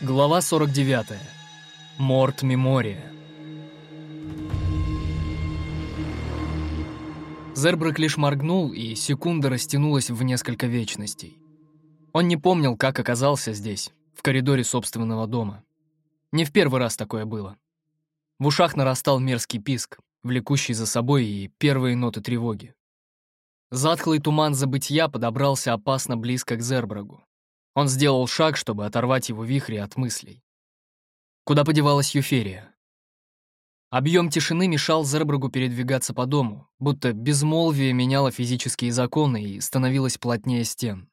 Глава 49. Морт Мемория. Зербрак лишь моргнул, и секунда растянулась в несколько вечностей. Он не помнил, как оказался здесь, в коридоре собственного дома. Не в первый раз такое было. В ушах нарастал мерзкий писк, влекущий за собой и первые ноты тревоги. Затхлый туман забытья подобрался опасно близко к Зербрагу. Он сделал шаг, чтобы оторвать его вихри от мыслей. Куда подевалась Юферия? Объем тишины мешал Зербрагу передвигаться по дому, будто безмолвие меняло физические законы и становилось плотнее стен.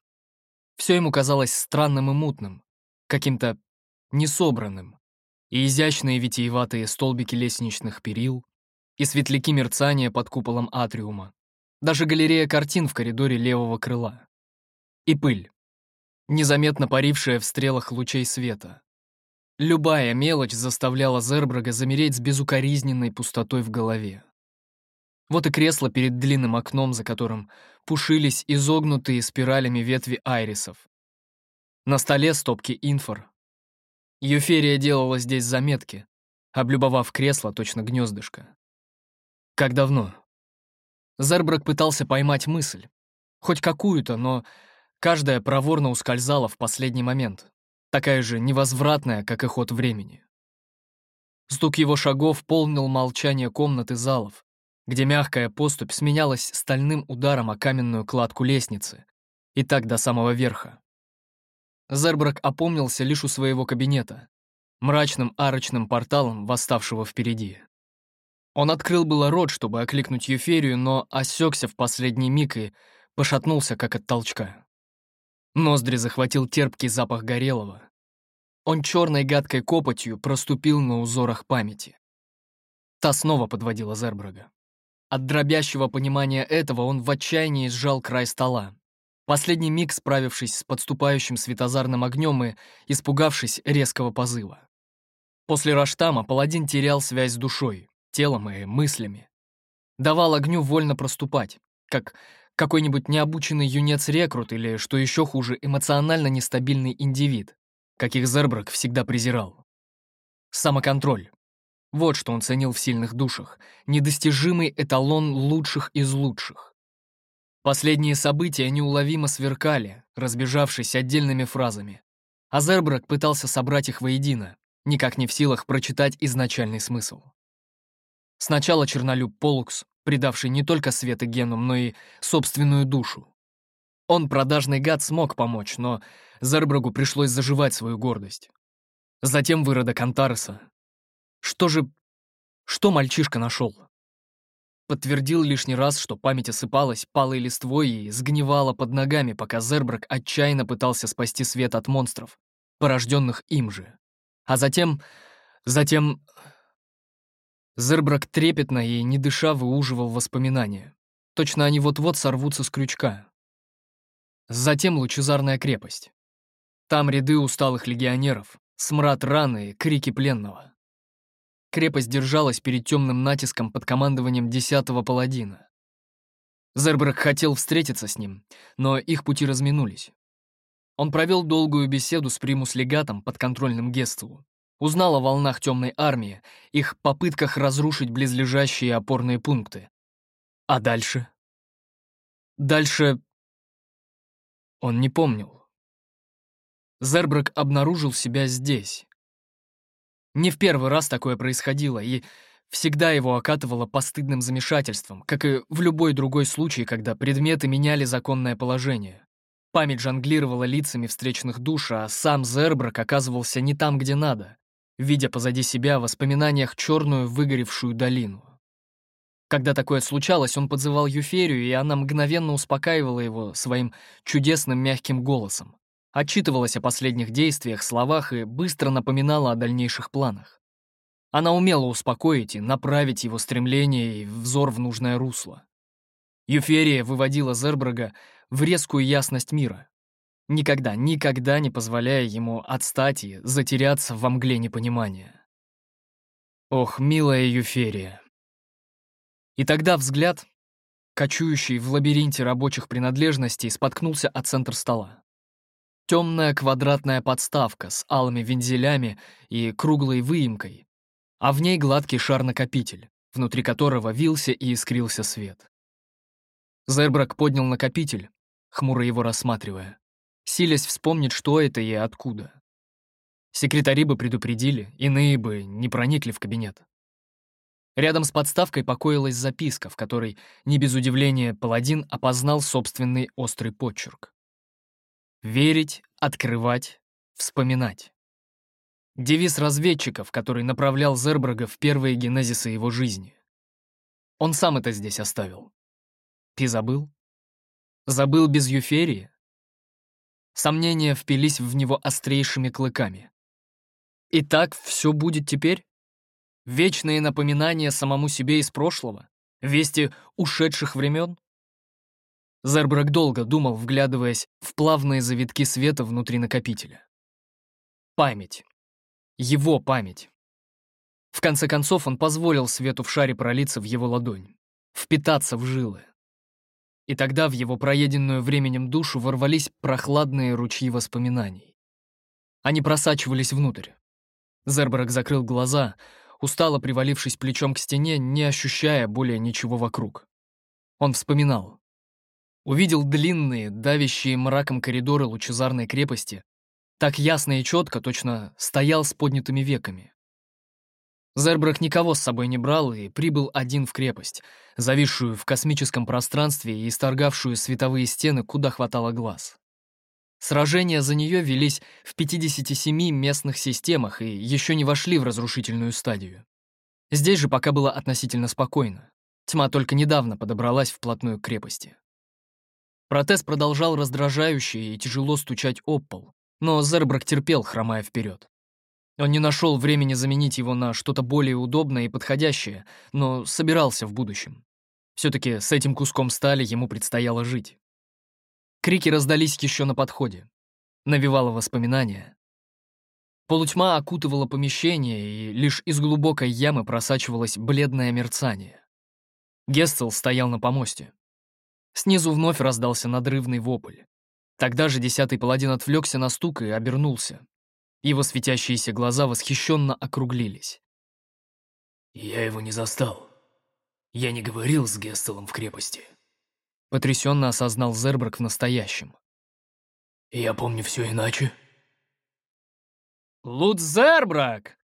Все ему казалось странным и мутным, каким-то несобранным. И изящные витиеватые столбики лестничных перил, и светляки мерцания под куполом атриума, даже галерея картин в коридоре левого крыла. И пыль незаметно парившая в стрелах лучей света. Любая мелочь заставляла Зербрага замереть с безукоризненной пустотой в голове. Вот и кресло перед длинным окном, за которым пушились изогнутые спиралями ветви айрисов. На столе стопки инфор. Юферия делала здесь заметки, облюбовав кресло точно гнездышко. Как давно? Зербрак пытался поймать мысль. Хоть какую-то, но Каждая проворно ускользала в последний момент, такая же невозвратная, как и ход времени. Стук его шагов полнил молчание комнаты залов, где мягкая поступь сменялась стальным ударом о каменную кладку лестницы, и так до самого верха. Зербрак опомнился лишь у своего кабинета, мрачным арочным порталом, восставшего впереди. Он открыл было рот, чтобы окликнуть Юферию, но осекся в последний миг и пошатнулся, как от толчка. Ноздри захватил терпкий запах горелого. Он черной гадкой копотью проступил на узорах памяти. Та снова подводила Зербрага. От дробящего понимания этого он в отчаянии сжал край стола. Последний миг справившись с подступающим светозарным огнем и испугавшись резкого позыва. После Раштама паладин терял связь с душой, телом и мыслями. Давал огню вольно проступать, как какой-нибудь необученный юнец-рекрут или, что еще хуже, эмоционально нестабильный индивид, каких Зербрак всегда презирал. Самоконтроль. Вот что он ценил в сильных душах. Недостижимый эталон лучших из лучших. Последние события неуловимо сверкали, разбежавшись отдельными фразами. А Зербрак пытался собрать их воедино, никак не в силах прочитать изначальный смысл. Сначала чернолюб Полукс, предавший не только свет и генум, но и собственную душу. Он, продажный гад, смог помочь, но Зербрагу пришлось заживать свою гордость. Затем выродок Антареса. Что же... Что мальчишка нашел? Подтвердил лишний раз, что память осыпалась палой листвой и сгнивала под ногами, пока Зербрак отчаянно пытался спасти свет от монстров, порожденных им же. А затем... Затем Зербрак трепетно и, не дыша, выуживал воспоминания. Точно они вот-вот сорвутся с крючка. Затем лучезарная крепость. Там ряды усталых легионеров, смрад раны и крики пленного. Крепость держалась перед темным натиском под командованием десятого паладина. Зербрак хотел встретиться с ним, но их пути разминулись. Он провел долгую беседу с примус-легатом под контрольным Гестелу, Узнал о волнах темной армии, их попытках разрушить близлежащие опорные пункты. А дальше? Дальше... Он не помнил. Зербрак обнаружил себя здесь. Не в первый раз такое происходило, и всегда его окатывало постыдным замешательством, как и в любой другой случай, когда предметы меняли законное положение. Память жонглировала лицами встречных душ, а сам Зербрак оказывался не там, где надо видя позади себя в воспоминаниях черную выгоревшую долину. Когда такое случалось, он подзывал Юферию, и она мгновенно успокаивала его своим чудесным мягким голосом, отчитывалась о последних действиях, словах и быстро напоминала о дальнейших планах. Она умела успокоить и направить его стремление и взор в нужное русло. Юферия выводила Зербрага в резкую ясность мира, никогда, никогда не позволяя ему отстать и затеряться во мгле непонимания. Ох, милая Юферия. И тогда взгляд, кочующий в лабиринте рабочих принадлежностей, споткнулся от центр стола. темная квадратная подставка с алыми вензелями и круглой выемкой, а в ней гладкий шар-накопитель, внутри которого вился и искрился свет. Зербрак поднял накопитель, хмуро его рассматривая, силясь вспомнить, что это и откуда. Секретари бы предупредили, иные бы не проникли в кабинет. Рядом с подставкой покоилась записка, в которой, не без удивления, паладин опознал собственный острый почерк. «Верить, открывать, вспоминать». Девиз разведчиков, который направлял Зербрага в первые генезисы его жизни. Он сам это здесь оставил. Пи забыл? Забыл без Юферии? Сомнения впились в него острейшими клыками. И так все будет теперь? Вечные напоминания самому себе из прошлого? Вести ушедших времен? Зербрак долго думал, вглядываясь в плавные завитки света внутри накопителя. Память. Его память. В конце концов, он позволил свету в шаре пролиться в его ладонь, впитаться в жилы. И тогда в его проеденную временем душу ворвались прохладные ручьи воспоминаний. Они просачивались внутрь. Зербрак закрыл глаза, устало привалившись плечом к стене, не ощущая более ничего вокруг. Он вспоминал. Увидел длинные, давящие мраком коридоры лучезарной крепости, так ясно и четко, точно стоял с поднятыми веками. Зербрак никого с собой не брал и прибыл один в крепость, зависшую в космическом пространстве и исторгавшую световые стены, куда хватало глаз. Сражения за нее велись в 57 местных системах и еще не вошли в разрушительную стадию. Здесь же пока было относительно спокойно. Тьма только недавно подобралась вплотную к крепости. Протез продолжал раздражающе и тяжело стучать об пол, но Зербрак терпел, хромая вперед. Он не нашел времени заменить его на что-то более удобное и подходящее, но собирался в будущем. Все-таки с этим куском стали ему предстояло жить. Крики раздались еще на подходе. Навевало воспоминания. Полутьма окутывала помещение, и лишь из глубокой ямы просачивалось бледное мерцание. Гестел стоял на помосте. Снизу вновь раздался надрывный вопль. Тогда же десятый паладин отвлекся на стук и обернулся. Его светящиеся глаза восхищенно округлились. «Я его не застал. Я не говорил с Гестелом в крепости. Потрясенно осознал Зербрак в настоящем. «Я помню все иначе». «Лут Зербрак!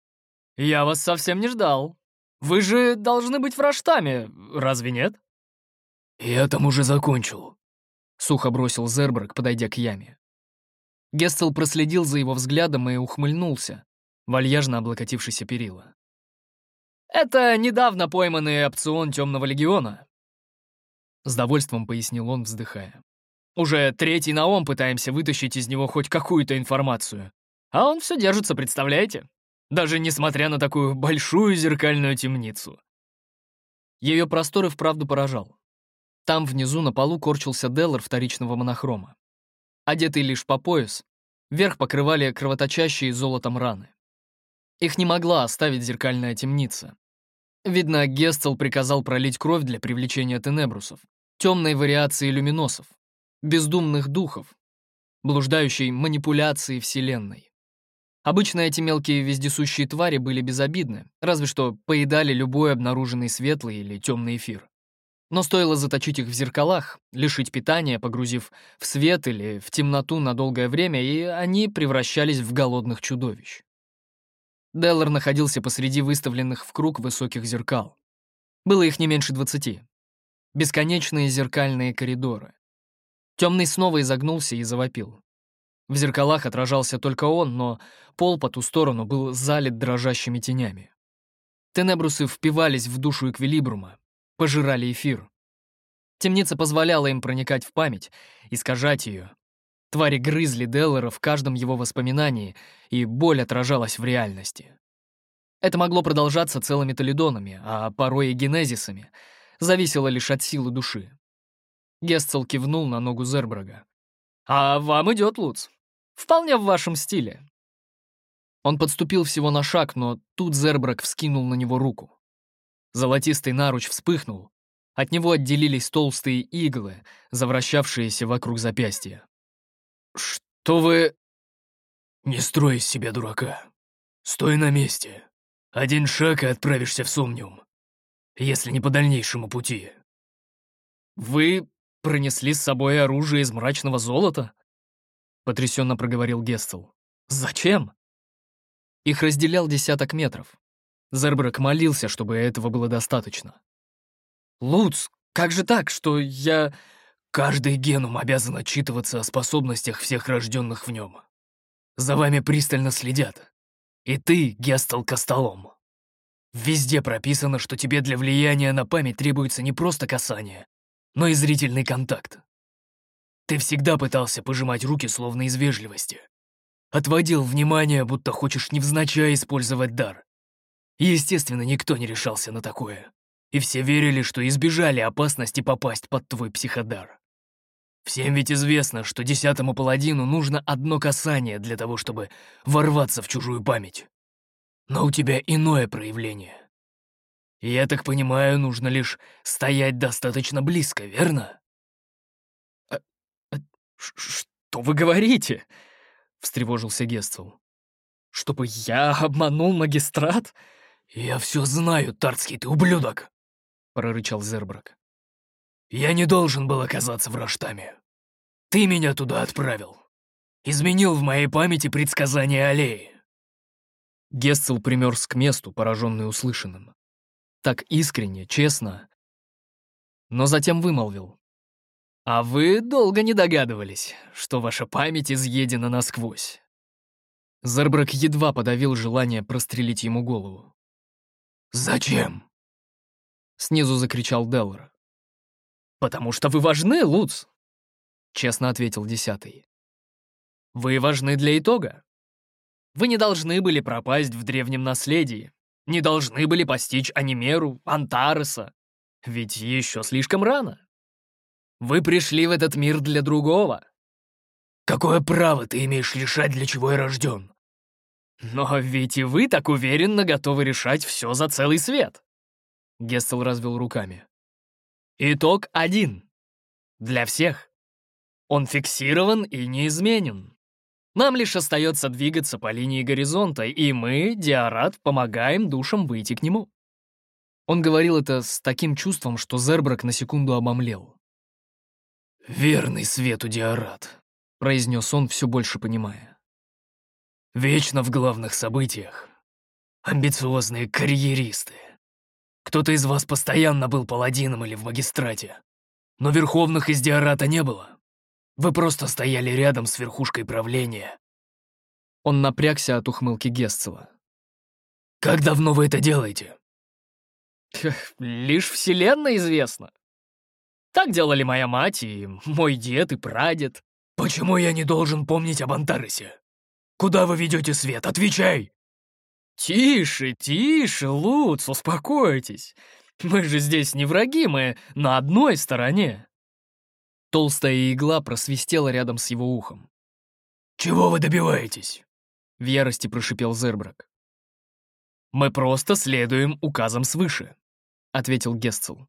Я вас совсем не ждал. Вы же должны быть в Раштаме, разве нет?» «Я там уже закончил», — сухо бросил Зербрак, подойдя к яме. Гестел проследил за его взглядом и ухмыльнулся, вальяжно облокотившийся перила. «Это недавно пойманный опцион Темного Легиона. С довольством пояснил он, вздыхая. Уже третий наом пытаемся вытащить из него хоть какую-то информацию. А он все держится, представляете? Даже несмотря на такую большую зеркальную темницу. Ее простор и вправду поражал. Там внизу на полу корчился Деллар вторичного монохрома. Одетый лишь по пояс, верх покрывали кровоточащие золотом раны. Их не могла оставить зеркальная темница. Видно, Гестел приказал пролить кровь для привлечения тенебрусов, темной вариации люминосов, бездумных духов, блуждающей манипуляции Вселенной. Обычно эти мелкие вездесущие твари были безобидны, разве что поедали любой обнаруженный светлый или темный эфир. Но стоило заточить их в зеркалах, лишить питания, погрузив в свет или в темноту на долгое время, и они превращались в голодных чудовищ. Деллар находился посреди выставленных в круг высоких зеркал. Было их не меньше двадцати. Бесконечные зеркальные коридоры. Темный снова изогнулся и завопил. В зеркалах отражался только он, но пол по ту сторону был залит дрожащими тенями. Тенебрусы впивались в душу Эквилибрума, пожирали эфир. Темница позволяла им проникать в память, искажать ее, Твари грызли Деллера в каждом его воспоминании, и боль отражалась в реальности. Это могло продолжаться целыми толидонами, а порой и генезисами, зависело лишь от силы души. Гестел кивнул на ногу Зербрага. «А вам идет, Луц. Вполне в вашем стиле». Он подступил всего на шаг, но тут Зербраг вскинул на него руку. Золотистый наруч вспыхнул. От него отделились толстые иглы, завращавшиеся вокруг запястья. то вы... Не строй из себя дурака. Стой на месте. Один шаг и отправишься в Сомниум. Если не по дальнейшему пути. Вы пронесли с собой оружие из мрачного золота? Потрясенно проговорил Гестел. Зачем? Их разделял десяток метров. Зербрак молился, чтобы этого было достаточно. «Луц, как же так, что я...» «Каждый генум обязан отчитываться о способностях всех рожденных в нем. За вами пристально следят. И ты, Гестел Костолом. Везде прописано, что тебе для влияния на память требуется не просто касание, но и зрительный контакт. Ты всегда пытался пожимать руки словно из вежливости. Отводил внимание, будто хочешь невзначай использовать дар. Естественно, никто не решался на такое. И все верили, что избежали опасности попасть под твой психодар. Всем ведь известно, что десятому паладину нужно одно касание для того, чтобы ворваться в чужую память. Но у тебя иное проявление. Я так понимаю, нужно лишь стоять достаточно близко, верно? А, а, что вы говорите? Встревожился Гестел. Чтобы я обманул магистрат? Я все знаю, Тарцкий ты ублюдок! Прорычал Зербрак. Я не должен был оказаться в Раштаме. Ты меня туда отправил. Изменил в моей памяти предсказания аллеи. Гесцел примерз к месту, пораженный услышанным. Так искренне, честно. Но затем вымолвил. «А вы долго не догадывались, что ваша память изъедена насквозь». Зарбрак едва подавил желание прострелить ему голову. «Зачем?» Снизу закричал Деллар. «Потому что вы важны, Луц!» Честно ответил десятый. «Вы важны для итога. Вы не должны были пропасть в древнем наследии, не должны были постичь Анимеру, Антареса, ведь еще слишком рано. Вы пришли в этот мир для другого». «Какое право ты имеешь решать, для чего я рожден?» «Но ведь и вы так уверенно готовы решать все за целый свет!» Гестел развел руками. Итог один. Для всех. Он фиксирован и неизменен. Нам лишь остается двигаться по линии горизонта, и мы, Диарат, помогаем душам выйти к нему. Он говорил это с таким чувством, что Зербрак на секунду обомлел. «Верный свету Диарат», — произнес он, все больше понимая. «Вечно в главных событиях. Амбициозные карьеристы. Кто-то из вас постоянно был паладином или в магистрате. Но верховных из Диарата не было. Вы просто стояли рядом с верхушкой правления. Он напрягся от ухмылки Гесцела. «Как давно вы это делаете?» «Лишь Вселенная известна. Так делали моя мать и мой дед и прадед». «Почему я не должен помнить об Антаресе? Куда вы ведете свет? Отвечай!» «Тише, тише, Луц, успокойтесь. Мы же здесь не враги, мы на одной стороне». Толстая игла просвистела рядом с его ухом. «Чего вы добиваетесь?» — в ярости прошипел Зербрак. «Мы просто следуем указам свыше», — ответил Гестцел.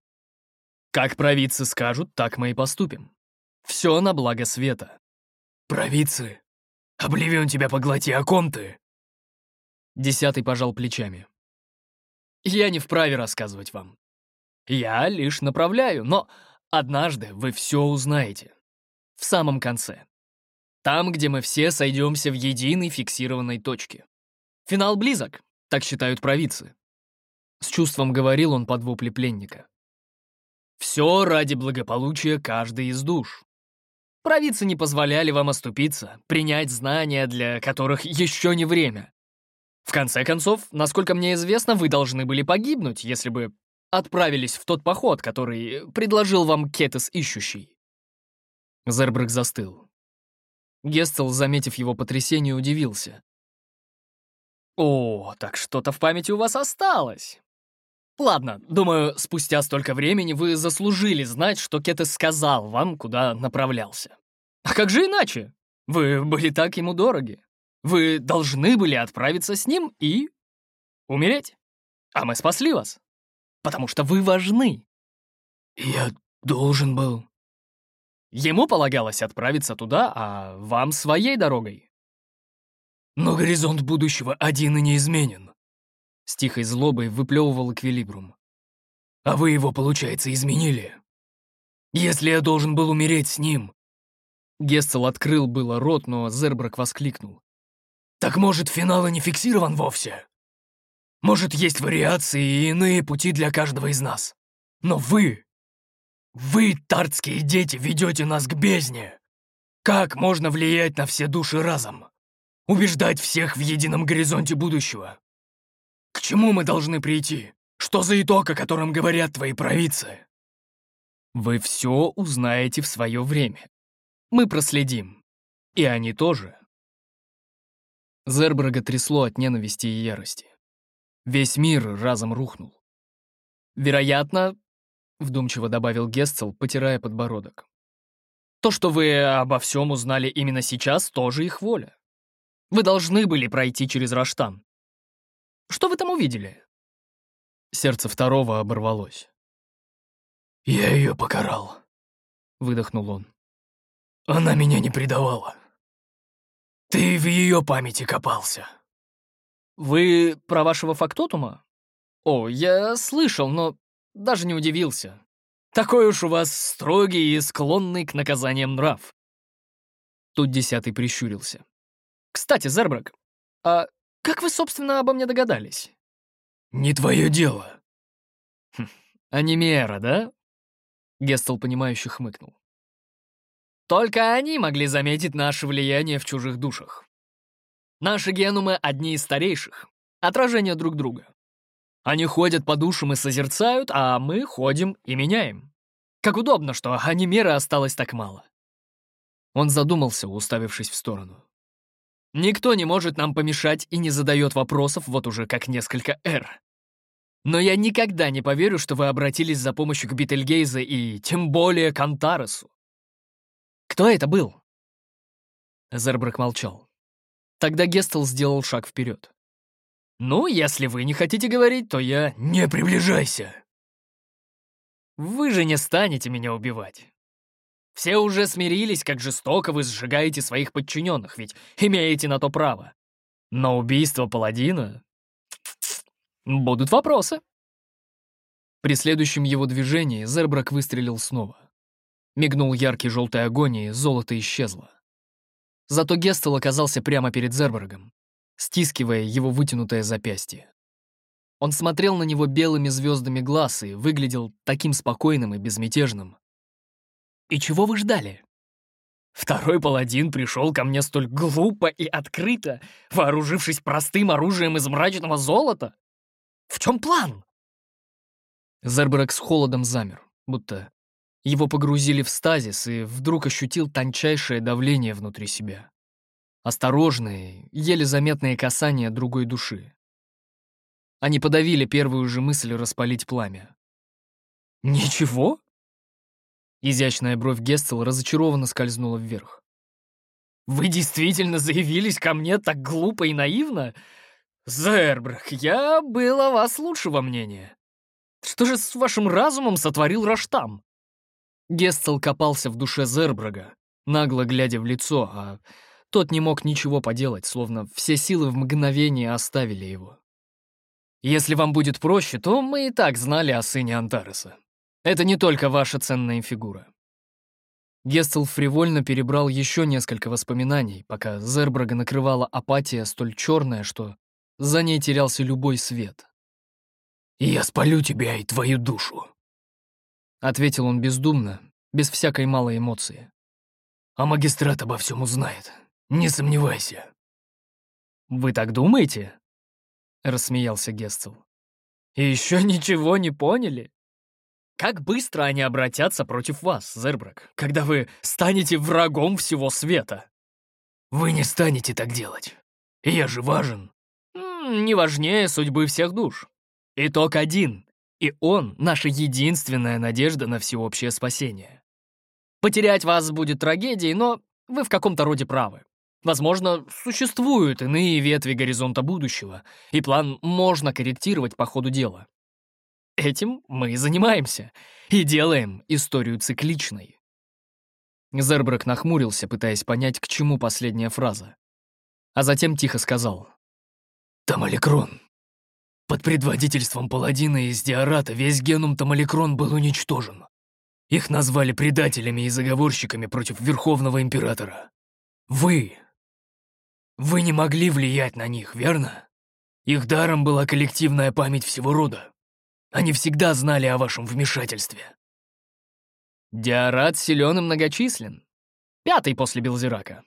«Как провидцы скажут, так мы и поступим. Все на благо света». «Провидцы? Обливион тебя поглоти, о ком ты?» Десятый пожал плечами. «Я не вправе рассказывать вам. Я лишь направляю, но однажды вы все узнаете. В самом конце. Там, где мы все сойдемся в единой фиксированной точке. Финал близок, так считают провидцы». С чувством говорил он под вопли пленника. «Все ради благополучия каждой из душ. Провидцы не позволяли вам оступиться, принять знания, для которых еще не время. В конце концов, насколько мне известно, вы должны были погибнуть, если бы отправились в тот поход, который предложил вам Кетес Ищущий». Зербрик застыл. Гестел, заметив его потрясение, удивился. «О, так что-то в памяти у вас осталось. Ладно, думаю, спустя столько времени вы заслужили знать, что Кетес сказал вам, куда направлялся. А как же иначе? Вы были так ему дороги. Вы должны были отправиться с ним и... умереть. А мы спасли вас. Потому что вы важны. Я должен был... Ему полагалось отправиться туда, а вам своей дорогой. Но горизонт будущего один и неизменен. С тихой злобой выплевывал Эквилибрум. А вы его, получается, изменили. Если я должен был умереть с ним... Гестел открыл было рот, но Зербрак воскликнул. Так может, финал и не фиксирован вовсе? Может, есть вариации и иные пути для каждого из нас. Но вы... Вы, тартские дети, ведете нас к бездне. Как можно влиять на все души разом? Убеждать всех в едином горизонте будущего? К чему мы должны прийти? Что за итог, о котором говорят твои провидцы? Вы все узнаете в свое время. Мы проследим. И они тоже. Зербрага трясло от ненависти и ярости. Весь мир разом рухнул. Вероятно, вдумчиво добавил Гестел, потирая подбородок. То, что вы обо всем узнали именно сейчас, тоже их воля. Вы должны были пройти через Раштан. Что вы там увидели? Сердце второго оборвалось. «Я ее покарал», — выдохнул он. «Она меня не предавала. Ты в ее памяти копался». «Вы про вашего фактотума?» «О, я слышал, но даже не удивился. Такой уж у вас строгий и склонный к наказаниям нрав». Тут десятый прищурился. «Кстати, Зербрак, а как вы, собственно, обо мне догадались?» «Не твое дело». Хм, «Анимера, да?» Гестел, понимающе хмыкнул. «Только они могли заметить наше влияние в чужих душах. Наши генумы одни из старейших, отражение друг друга. Они ходят по душам и созерцают, а мы ходим и меняем. Как удобно, что анимера осталось так мало». Он задумался, уставившись в сторону. Никто не может нам помешать и не задает вопросов вот уже как несколько эр. Но я никогда не поверю, что вы обратились за помощью к Бетельгейзе и тем более к Антаресу. Кто это был?» Зербрак молчал. Тогда Гестел сделал шаг вперед. «Ну, если вы не хотите говорить, то я...» «Не приближайся!» «Вы же не станете меня убивать. Все уже смирились, как жестоко вы сжигаете своих подчиненных, ведь имеете на то право. Но убийство паладина... Будут вопросы». При следующем его движении Зербрак выстрелил снова. Мигнул яркий желтый огонь, и золото исчезло. Зато Гестел оказался прямо перед Зербрагом, стискивая его вытянутое запястье. Он смотрел на него белыми звездами глаз и выглядел таким спокойным и безмятежным. «И чего вы ждали?» Второй паладин пришел ко мне столь глупо и открыто, вооружившись простым оружием из мрачного золота? В чем план?» Зерберг с холодом замер, будто его погрузили в стазис и вдруг ощутил тончайшее давление внутри себя. Осторожные, еле заметные касания другой души. Они подавили первую же мысль распалить пламя. «Ничего?» Изящная бровь Гестел разочарованно скользнула вверх. «Вы действительно заявились ко мне так глупо и наивно? Зербрах, я был о вас лучшего мнения. Что же с вашим разумом сотворил Раштам?» Гестел копался в душе Зербрага, нагло глядя в лицо, а тот не мог ничего поделать, словно все силы в мгновение оставили его. «Если вам будет проще, то мы и так знали о сыне Антареса. Это не только ваша ценная фигура». Гестел фривольно перебрал еще несколько воспоминаний, пока Зербрага накрывала апатия столь черная, что за ней терялся любой свет. «И я спалю тебя и твою душу», Ответил он бездумно, без всякой малой эмоции. А магистрат обо всем узнает. Не сомневайся. Вы так думаете? Рассмеялся Гестел. Еще ничего не поняли? Как быстро они обратятся против вас, Зербрак, когда вы станете врагом всего света? Вы не станете так делать. Я же важен. Не важнее судьбы всех душ. Итог один. И он — наша единственная надежда на всеобщее спасение. Потерять вас будет трагедией, но вы в каком-то роде правы. Возможно, существуют иные ветви горизонта будущего, и план можно корректировать по ходу дела. Этим мы и занимаемся, и делаем историю цикличной. Зербрак нахмурился, пытаясь понять, к чему последняя фраза. А затем тихо сказал. «Тамаликрон. Под предводительством паладина из Диарата весь генум Тамаликрон был уничтожен. Их назвали предателями и заговорщиками против Верховного Императора. Вы... Вы не могли влиять на них, верно? Их даром была коллективная память всего рода. Они всегда знали о вашем вмешательстве. Диарат силен и многочислен. Пятый после Белзирака.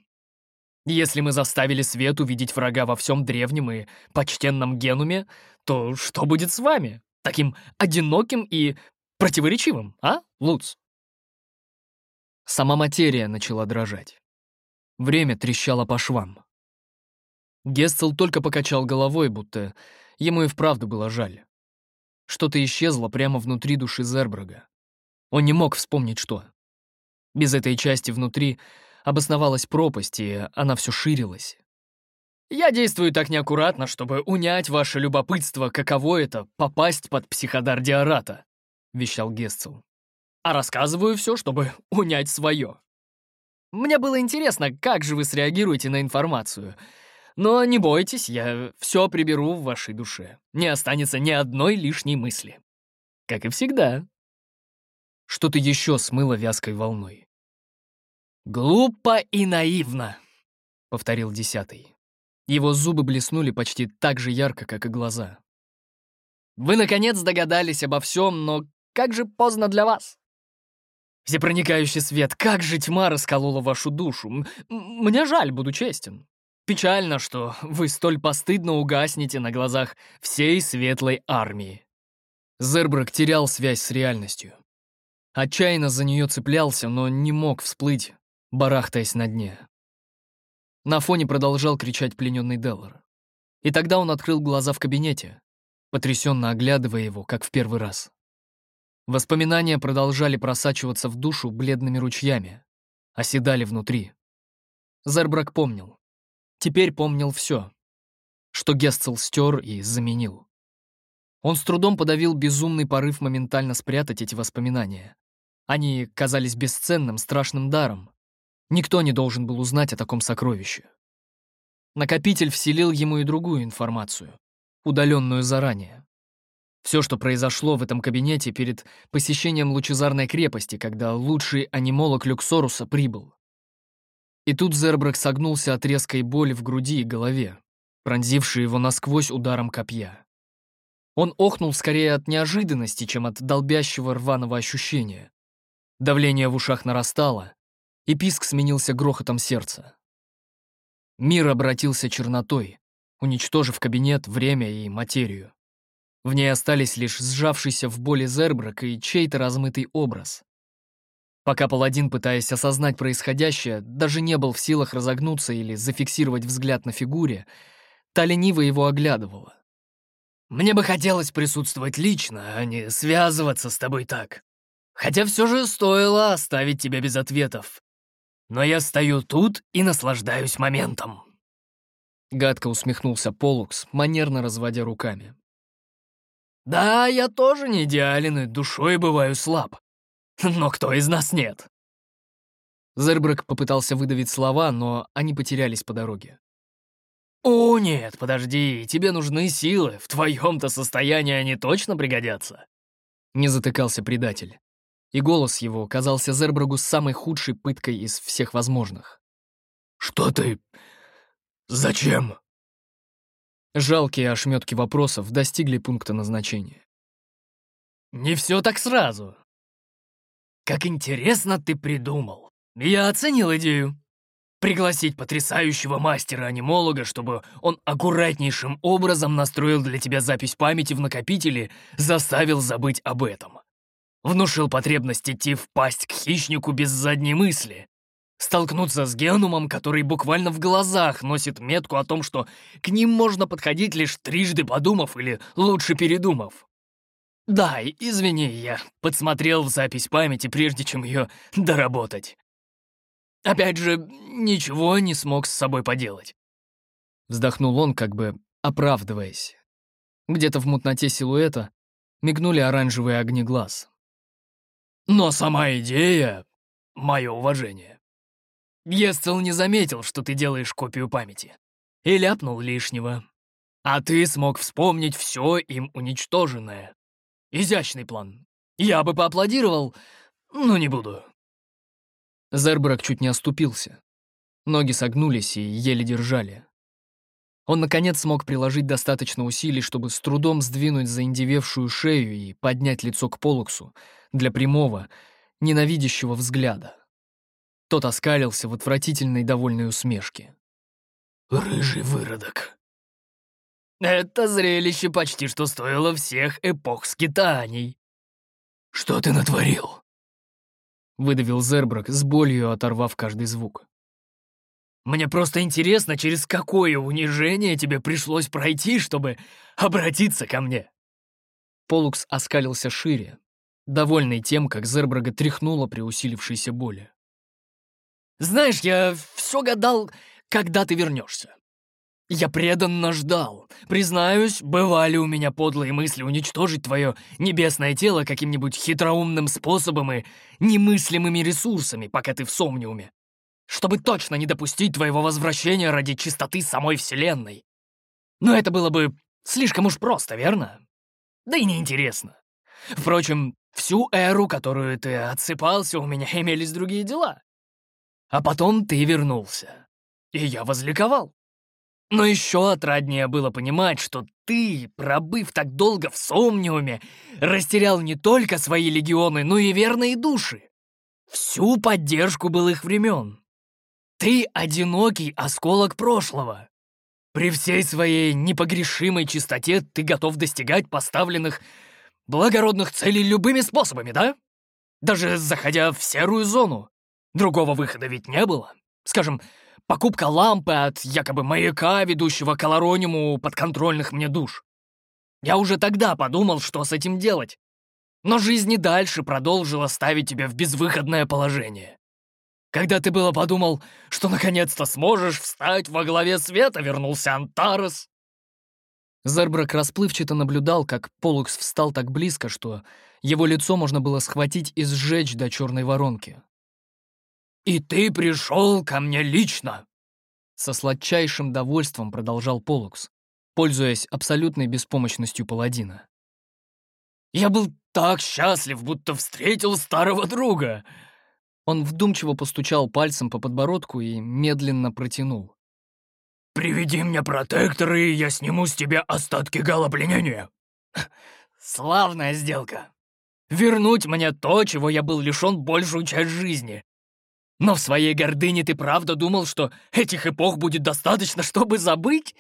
Если мы заставили свет увидеть врага во всем древнем и почтенном генуме, то что будет с вами? Таким одиноким и противоречивым, а, Луц? Сама материя начала дрожать. Время трещало по швам. Гестел только покачал головой, будто ему и вправду было жаль. Что-то исчезло прямо внутри души Зербрага. Он не мог вспомнить, что. Без этой части внутри обосновалась пропасть, и она все ширилась. «Я действую так неаккуратно, чтобы унять ваше любопытство, каково это — попасть под психодар Диарата», — вещал Гестел. «А рассказываю все, чтобы унять свое. Мне было интересно, как же вы среагируете на информацию. Но не бойтесь, я все приберу в вашей душе. Не останется ни одной лишней мысли. Как и всегда. Что-то еще смыло вязкой волной. «Глупо и наивно», — повторил десятый. Его зубы блеснули почти так же ярко, как и глаза. «Вы, наконец, догадались обо всем, но как же поздно для вас? Всепроникающий свет, как же тьма расколола вашу душу. Мне жаль, буду честен. Печально, что вы столь постыдно угаснете на глазах всей светлой армии. Зербрак терял связь с реальностью. Отчаянно за нее цеплялся, но не мог всплыть, барахтаясь на дне. На фоне продолжал кричать плененный Деллар. И тогда он открыл глаза в кабинете, потрясенно оглядывая его, как в первый раз. Воспоминания продолжали просачиваться в душу бледными ручьями, оседали внутри. Зербрак помнил. Теперь помнил все, что Гестел стер и заменил. Он с трудом подавил безумный порыв моментально спрятать эти воспоминания. Они казались бесценным, страшным даром. Никто не должен был узнать о таком сокровище. Накопитель вселил ему и другую информацию, удаленную заранее. Все, что произошло в этом кабинете перед посещением лучезарной крепости, когда лучший анимолог Люксоруса прибыл. И тут Зербрак согнулся от резкой боли в груди и голове, пронзившей его насквозь ударом копья. Он охнул скорее от неожиданности, чем от долбящего рваного ощущения. Давление в ушах нарастало, и писк сменился грохотом сердца. Мир обратился чернотой, уничтожив кабинет, время и материю. В ней остались лишь сжавшийся в боли Зербрак и чей-то размытый образ. Пока паладин, пытаясь осознать происходящее, даже не был в силах разогнуться или зафиксировать взгляд на фигуре, та лениво его оглядывала. «Мне бы хотелось присутствовать лично, а не связываться с тобой так. Хотя все же стоило оставить тебя без ответов. Но я стою тут и наслаждаюсь моментом». Гадко усмехнулся Полукс, манерно разводя руками. Да, я тоже не идеален и душой бываю слаб. Но кто из нас нет? Зербрак попытался выдавить слова, но они потерялись по дороге. «О, нет, подожди, тебе нужны силы, в твоем-то состоянии они точно пригодятся!» Не затыкался предатель. И голос его казался Зербрагу самой худшей пыткой из всех возможных. «Что ты... зачем?» Жалкие ошметки вопросов достигли пункта назначения. «Не все так сразу. Как интересно ты придумал. Я оценил идею. Пригласить потрясающего мастера-анимолога, чтобы он аккуратнейшим образом настроил для тебя запись памяти в накопителе, заставил забыть об этом. Внушил потребность идти в пасть к хищнику без задней мысли, Столкнуться с генумом, который буквально в глазах носит метку о том, что к ним можно подходить лишь трижды подумав или лучше передумав. Да, извини, я подсмотрел в запись памяти, прежде чем ее доработать. Опять же, ничего не смог с собой поделать. Вздохнул он, как бы оправдываясь. Где-то в мутноте силуэта мигнули оранжевые огни глаз. Но сама идея — мое уважение. Естел не заметил, что ты делаешь копию памяти. И ляпнул лишнего. А ты смог вспомнить все им уничтоженное. Изящный план. Я бы поаплодировал, но не буду. Зербрак чуть не оступился. Ноги согнулись и еле держали. Он, наконец, смог приложить достаточно усилий, чтобы с трудом сдвинуть заиндевевшую шею и поднять лицо к Полуксу для прямого, ненавидящего взгляда. Тот оскалился в отвратительной довольной усмешке. «Рыжий выродок!» «Это зрелище почти что стоило всех эпох скитаний!» «Что ты натворил?» Выдавил Зербрак с болью, оторвав каждый звук. Мне просто интересно, через какое унижение тебе пришлось пройти, чтобы обратиться ко мне?» Полукс оскалился шире, довольный тем, как Зербрага тряхнуло при усилившейся боли. «Знаешь, я все гадал, когда ты вернешься. Я преданно ждал. Признаюсь, бывали у меня подлые мысли уничтожить твое небесное тело каким-нибудь хитроумным способом и немыслимыми ресурсами, пока ты в Сомниуме чтобы точно не допустить твоего возвращения ради чистоты самой Вселенной. Но это было бы слишком уж просто, верно? Да и неинтересно. Впрочем, всю эру, которую ты отсыпался, у меня имелись другие дела. А потом ты вернулся. И я возликовал. Но еще отраднее было понимать, что ты, пробыв так долго в Сомниуме, растерял не только свои легионы, но и верные души. Всю поддержку былых времен. Ты одинокий осколок прошлого. При всей своей непогрешимой чистоте ты готов достигать поставленных благородных целей любыми способами, да? Даже заходя в серую зону. Другого выхода ведь не было. Скажем, покупка лампы от якобы маяка, ведущего к Аларониму подконтрольных мне душ. Я уже тогда подумал, что с этим делать. Но жизнь и дальше продолжила ставить тебя в безвыходное положение. Когда ты было подумал, что наконец-то сможешь встать во главе света, вернулся Антарес?» Зербрак расплывчато наблюдал, как Полукс встал так близко, что его лицо можно было схватить и сжечь до черной воронки. «И ты пришел ко мне лично!» Со сладчайшим довольством продолжал Полукс, пользуясь абсолютной беспомощностью паладина. «Я был так счастлив, будто встретил старого друга!» Он вдумчиво постучал пальцем по подбородку и медленно протянул. «Приведи мне протектор, и я сниму с тебя остатки галопленения!» «Славная сделка! Вернуть мне то, чего я был лишён большую часть жизни! Но в своей гордыне ты правда думал, что этих эпох будет достаточно, чтобы забыть?»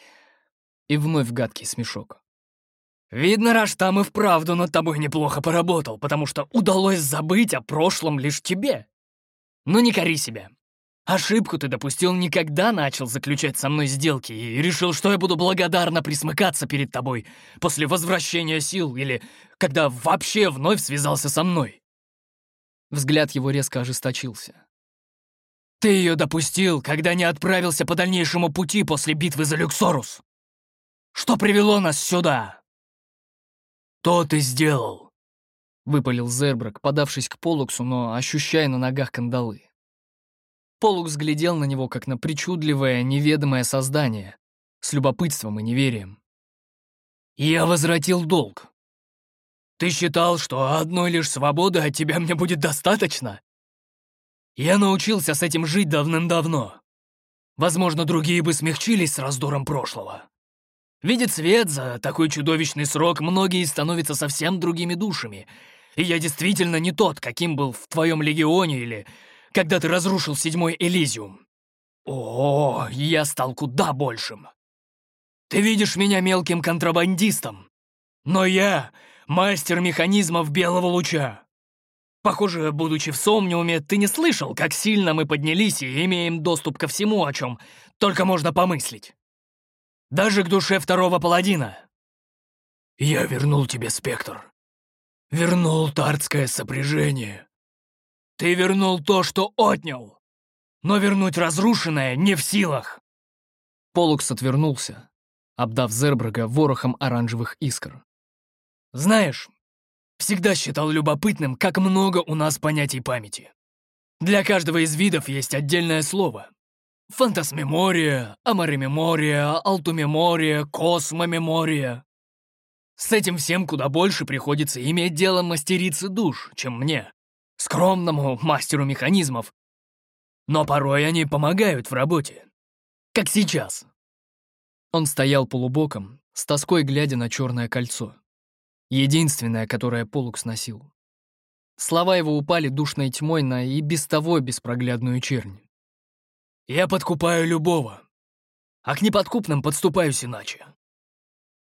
И вновь гадкий смешок. «Видно, Раштам и вправду над тобой неплохо поработал, потому что удалось забыть о прошлом лишь тебе. Но не кори себя. Ошибку ты допустил никогда начал заключать со мной сделки и решил, что я буду благодарно присмыкаться перед тобой после возвращения сил или когда вообще вновь связался со мной. Взгляд его резко ожесточился. Ты ее допустил, когда не отправился по дальнейшему пути после битвы за Люксорус. Что привело нас сюда? То ты сделал. Выпалил Зербрак, подавшись к Полуксу, но ощущая на ногах кандалы. Полукс глядел на него, как на причудливое, неведомое создание, с любопытством и неверием. «Я возвратил долг. Ты считал, что одной лишь свободы от тебя мне будет достаточно? Я научился с этим жить давным-давно. Возможно, другие бы смягчились с раздором прошлого. Видит свет за такой чудовищный срок, многие становятся совсем другими душами — и я действительно не тот, каким был в твоем легионе или когда ты разрушил седьмой Элизиум. О, я стал куда большим. Ты видишь меня мелким контрабандистом, но я мастер механизмов белого луча. Похоже, будучи в Сомниуме, ты не слышал, как сильно мы поднялись и имеем доступ ко всему, о чем только можно помыслить. Даже к душе второго паладина. Я вернул тебе спектр. Вернул тартское сопряжение. Ты вернул то, что отнял. Но вернуть разрушенное не в силах. Полукс отвернулся, обдав Зербрага ворохом оранжевых искр. Знаешь, всегда считал любопытным, как много у нас понятий памяти. Для каждого из видов есть отдельное слово. Фантасмемория, амаремемория, алтумемория, космомемория. С этим всем куда больше приходится иметь дело мастерицы душ, чем мне, скромному мастеру механизмов. Но порой они помогают в работе. Как сейчас. Он стоял полубоком, с тоской глядя на черное кольцо. Единственное, которое Полукс носил. Слова его упали душной тьмой на и без того беспроглядную чернь. «Я подкупаю любого, а к неподкупным подступаюсь иначе.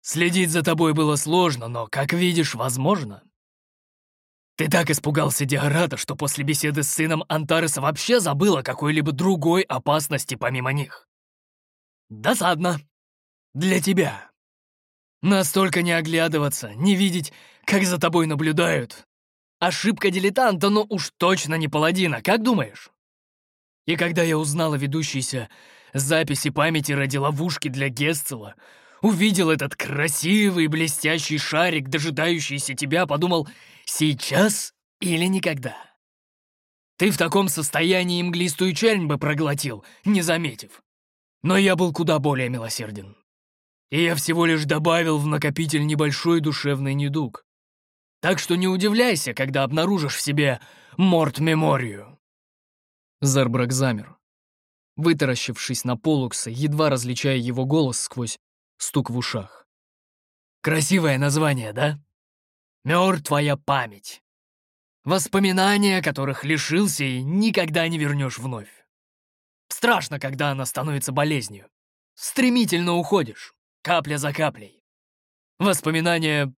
Следить за тобой было сложно, но, как видишь, возможно. Ты так испугался Диарата, что после беседы с сыном Антареса вообще забыл о какой-либо другой опасности помимо них. Досадно. Для тебя. Настолько не оглядываться, не видеть, как за тобой наблюдают. Ошибка дилетанта, но уж точно не паладина, как думаешь? И когда я узнал о ведущейся записи памяти ради ловушки для Гесцела, увидел этот красивый блестящий шарик, дожидающийся тебя, подумал, сейчас или никогда. Ты в таком состоянии мглистую чернь бы проглотил, не заметив. Но я был куда более милосерден. И я всего лишь добавил в накопитель небольшой душевный недуг. Так что не удивляйся, когда обнаружишь в себе морт-меморию. Зарбрак замер, вытаращившись на Полукса, едва различая его голос сквозь стук в ушах. Красивое название, да? Мертвая память. Воспоминания, которых лишился и никогда не вернешь вновь. Страшно, когда она становится болезнью. Стремительно уходишь, капля за каплей. Воспоминания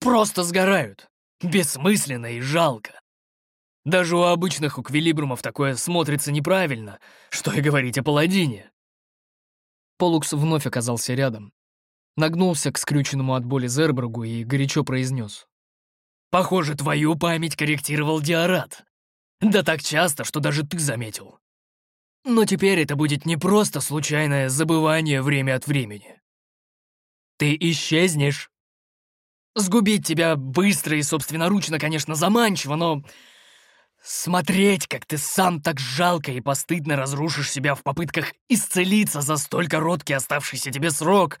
просто сгорают. Бессмысленно и жалко. Даже у обычных уквилибрумов такое смотрится неправильно, что и говорить о паладине. Полукс вновь оказался рядом. Нагнулся к скрюченному от боли Зербергу и горячо произнес. «Похоже, твою память корректировал Диарат. Да так часто, что даже ты заметил. Но теперь это будет не просто случайное забывание время от времени. Ты исчезнешь. Сгубить тебя быстро и собственноручно, конечно, заманчиво, но... Смотреть, как ты сам так жалко и постыдно разрушишь себя в попытках исцелиться за столь короткий оставшийся тебе срок.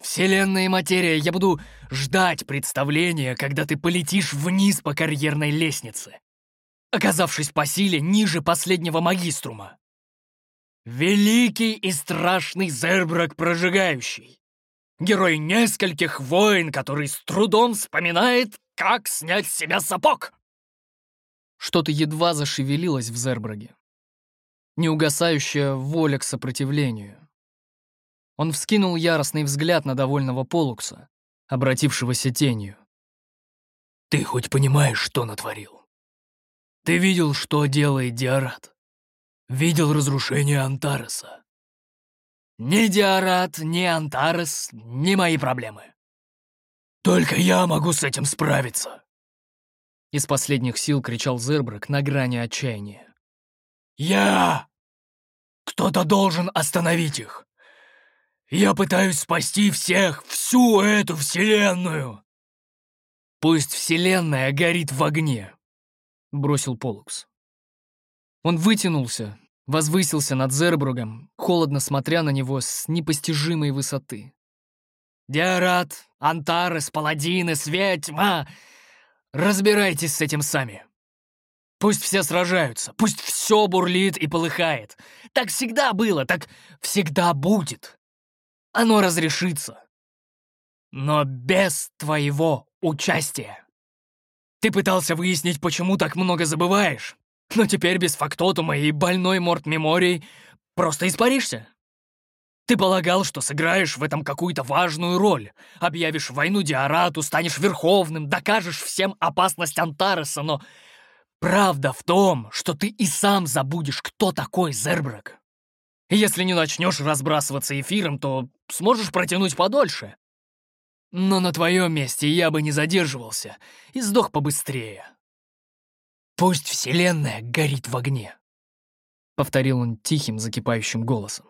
Вселенная и материя, я буду ждать представления, когда ты полетишь вниз по карьерной лестнице, оказавшись по силе ниже последнего магиструма. Великий и страшный Зербрак Прожигающий. Герой нескольких войн, который с трудом вспоминает, как снять с себя сапог. Что-то едва зашевелилось в Зербраге. Неугасающая воля к сопротивлению. Он вскинул яростный взгляд на довольного Полукса, обратившегося тенью. «Ты хоть понимаешь, что натворил? Ты видел, что делает Диарат? видел разрушение Антареса. Ни Диарат, ни Антарес, ни мои проблемы. Только я могу с этим справиться. Из последних сил кричал Зербрак на грани отчаяния. «Я! Кто-то должен остановить их! Я пытаюсь спасти всех, всю эту вселенную!» «Пусть вселенная горит в огне!» — бросил Полукс. Он вытянулся, возвысился над Зербругом, холодно смотря на него с непостижимой высоты. «Диарат, Антарес, Паладины, Свет! Разбирайтесь с этим сами. Пусть все сражаются, пусть все бурлит и полыхает. Так всегда было, так всегда будет. Оно разрешится. Но без твоего участия. Ты пытался выяснить, почему так много забываешь? Но теперь без фактотума и больной морт-меморией просто испаришься. Ты полагал, что сыграешь в этом какую-то важную роль, объявишь войну Диарату, станешь верховным, докажешь всем опасность Антареса, но правда в том, что ты и сам забудешь, кто такой Зербрак. Если не начнешь разбрасываться эфиром, то сможешь протянуть подольше. Но на твоем месте я бы не задерживался и сдох побыстрее. «Пусть Вселенная горит в огне», — повторил он тихим, закипающим голосом.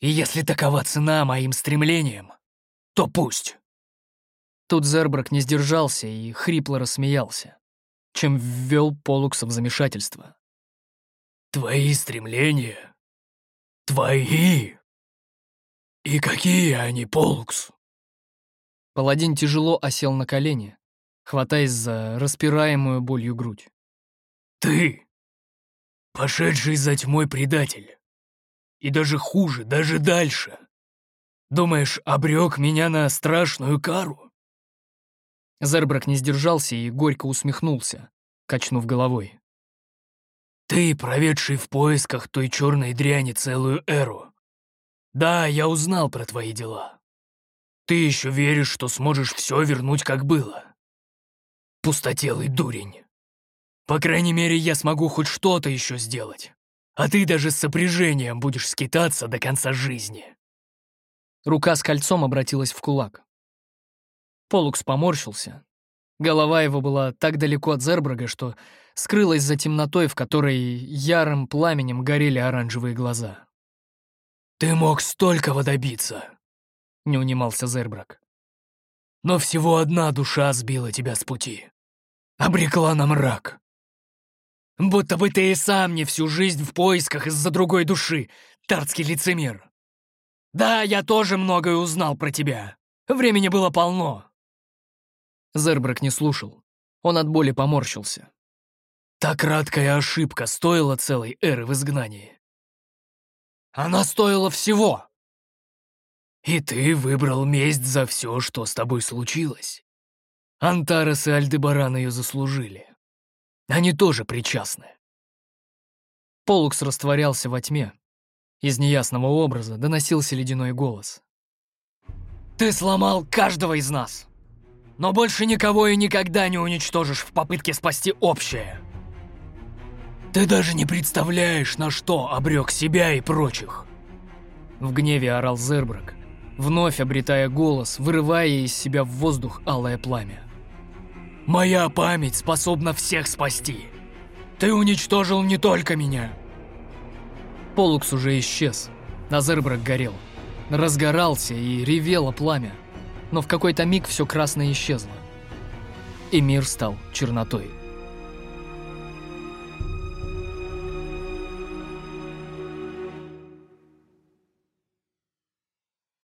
«И если такова цена моим стремлениям, то пусть». Тут Зербрак не сдержался и хрипло рассмеялся. чем ввел Полукса в замешательство. «Твои стремления? Твои? И какие они, Полукс?» Паладин тяжело осел на колени, хватаясь за распираемую болью грудь. «Ты, пошедший за тьмой предатель, и даже хуже, даже дальше, думаешь, обрек меня на страшную кару?» Зербрак не сдержался и горько усмехнулся, качнув головой. «Ты, проведший в поисках той черной дряни целую эру. Да, я узнал про твои дела. Ты еще веришь, что сможешь все вернуть, как было. Пустотелый дурень. По крайней мере, я смогу хоть что-то еще сделать. А ты даже с сопряжением будешь скитаться до конца жизни». Рука с кольцом обратилась в кулак. Полукс поморщился. Голова его была так далеко от Зербрага, что скрылась за темнотой, в которой ярым пламенем горели оранжевые глаза. «Ты мог столького добиться!» — не унимался Зербрак. «Но всего одна душа сбила тебя с пути. Обрекла на мрак. Будто бы ты и сам не всю жизнь в поисках из-за другой души, тарский лицемер. Да, я тоже многое узнал про тебя. Времени было полно». Зербрак не слушал. Он от боли поморщился. «Та краткая ошибка стоила целой эры в изгнании. Она стоила всего!» И ты выбрал месть за все, что с тобой случилось. Антарес и Альдебаран ее заслужили. Они тоже причастны. Полукс растворялся во тьме. Из неясного образа доносился ледяной голос. «Ты сломал каждого из нас, но больше никого и никогда не уничтожишь в попытке спасти общее. Ты даже не представляешь, на что обрек себя и прочих!» В гневе орал Зербрак, вновь обретая голос, вырывая из себя в воздух алое пламя. «Моя память способна всех спасти! Ты уничтожил не только меня!» Полукс уже исчез, а Зербрак горел. Разгорался и ревело пламя, но в какой-то миг все красное исчезло. И мир стал чернотой.